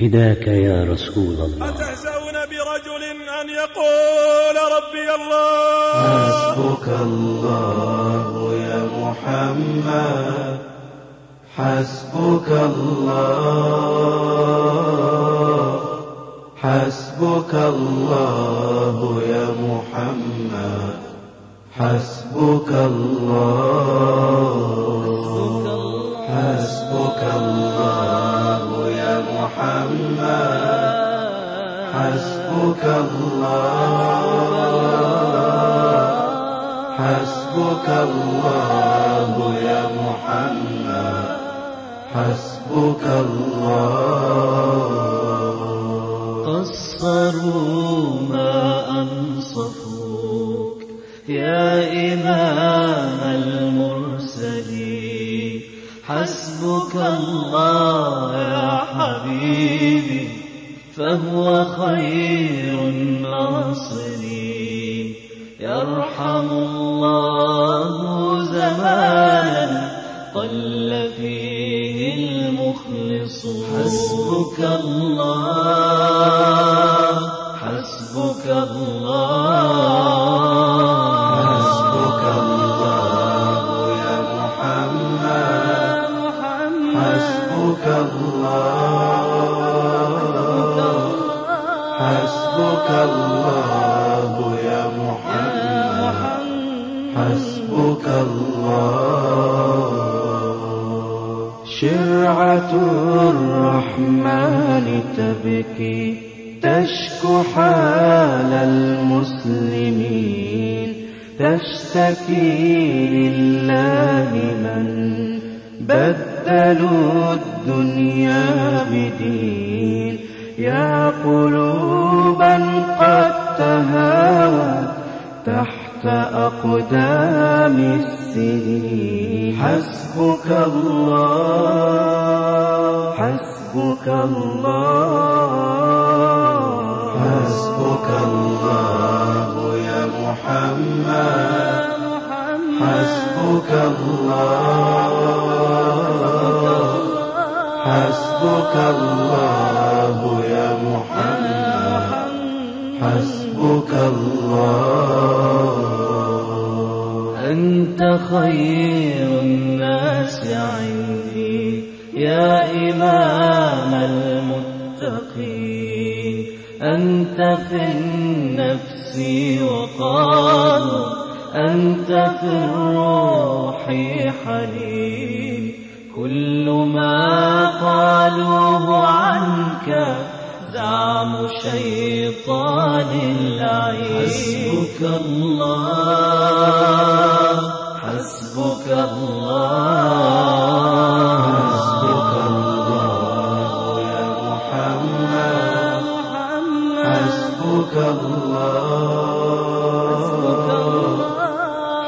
فداك يا رسول الله. أتهزؤون برجل أن يقول ربي الله؟ حسبك الله يا محمد. حسبك الله. حسبك الله يا محمد. حسبك الله. حسبك الله. حسبك الله يا محمد. حسبك الله. قصروا ما أنصفوك. يا إمام المرسلين. حسبك الله يا حبيبي. فهو خير الناصرين. يرحم الله زمانا قل فيه المخلصون. حسبك الله حسبك الله. حسبك الله يا محمد. حسبك الله. حسبك الله يا محمد. حسبك الله. شرعة الرحمن تبكي تشكو حال المسلمين. تشتكي لله من بدلوا الدنيا بدين. يا قلوبا قد تهاوت تحت أقدام السنين. حسبك الله. حسبك الله. حسبك الله يا محمد. حسبك الله. حسبك الله. أنت خير الناس عندي يا إمام المتقين. أنت في النفس وقال أنت في الروح حليم كل ما قالوه عنك زعم شيطان اللعين. حسبك الله. حسبك الله. حسبك الله. يا محمد. حسبك الله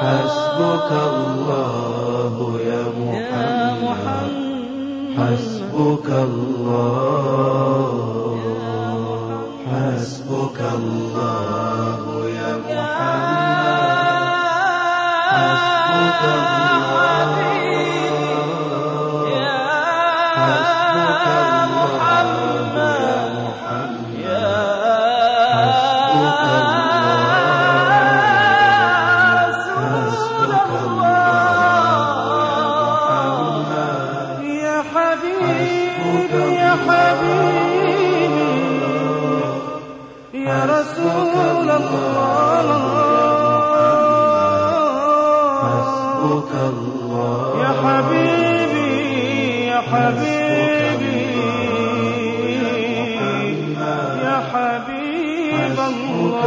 حسبك الله يا محمد. حسبك الله حسبك الله حسبك الله يا محمد حسبك الله يا رسول الله. حسبك الله يا حبيبي يا حبيبي. يا حبيب الله.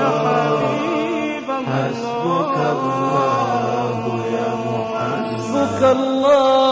يا حبيب حسبك الله الله يا محمد. حسبك الله.